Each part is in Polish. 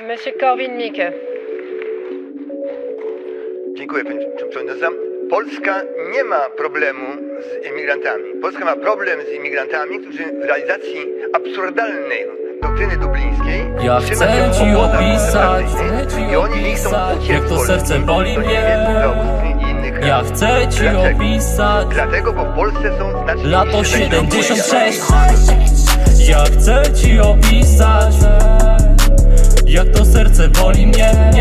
Monsieur Korwin-Mikke. Dziękuję Pani Przewodnicząca. Polska nie ma problemu z imigrantami. Polska ma problem z imigrantami, którzy w realizacji absurdalnej doktryny dublińskiej Ja chcę ci opisać, koncentracyjnych chcę ci i oni nie chcą opisać, uciec jak to serce boli mnie. Ja chcę ci Dlaczego? opisać Dlatego, bo w Polsce są znacznie Lato niższe 76 Ja chcę ci opisać Jak to serce boli mnie.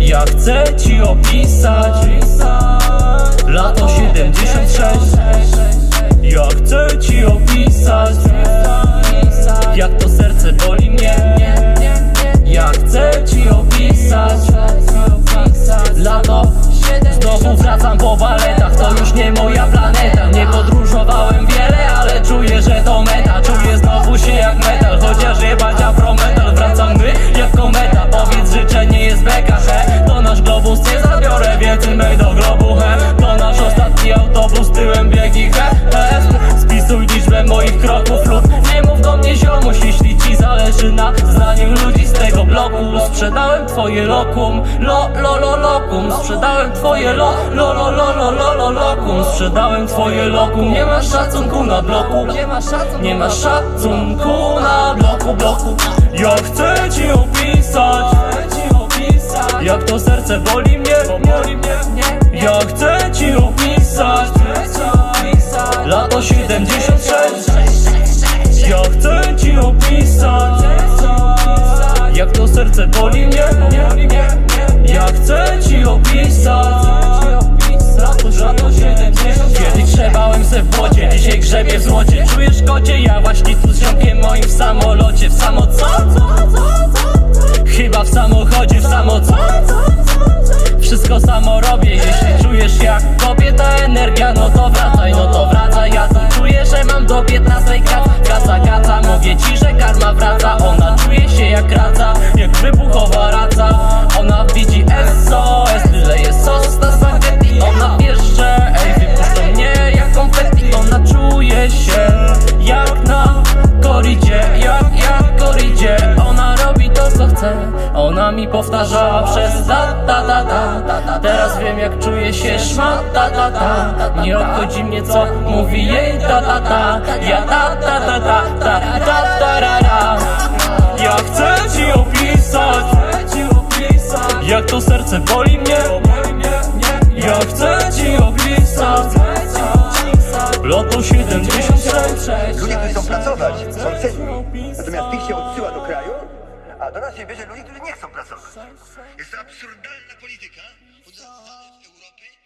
Ja chcę ci opisać. Lato Sprzedałem twoje lokum, lo, lo, lo, lokum. Sprzedałem twoje lo, lo, lo, lo, lo, lo, lo, lokum. Sprzedałem twoje lokum, nie masz szacunku na bloku. Nie masz szacunku, na bloku, bloku. Ja chcę ci opisać. Jak to serce boli boli mnie Ja chcę ci opisać 70 Kiedyś grzebałem se w wodzie Dzisiaj grzebię w złocie Czujesz kocie? Ja właśnie tu z ziomkiem moim w samolocie W samo co? Chyba w samochodzie, w samo co? Wszystko samo robię, jeśli czujesz jak kobieta energia, no to wracaj mi powtarzała przez ta ta ta ta ta Teraz wiem jak czuje się szma ta ta ta Nie obchodzi mnie co mówi jej ta ta ta Ja ta ta ta ta ta ta ta ra ra. Ja chcę ci opisać Jak to serce boli mnie. Ja chcę ci opisać Loto 76 Ludzie, chcą pracować, są cenni. Natomiast tych się odsyła do kraju, a do nas się bierze ludzi, którzy nie chcą pracować. Jest to absurdalna polityka, uznana z Europy.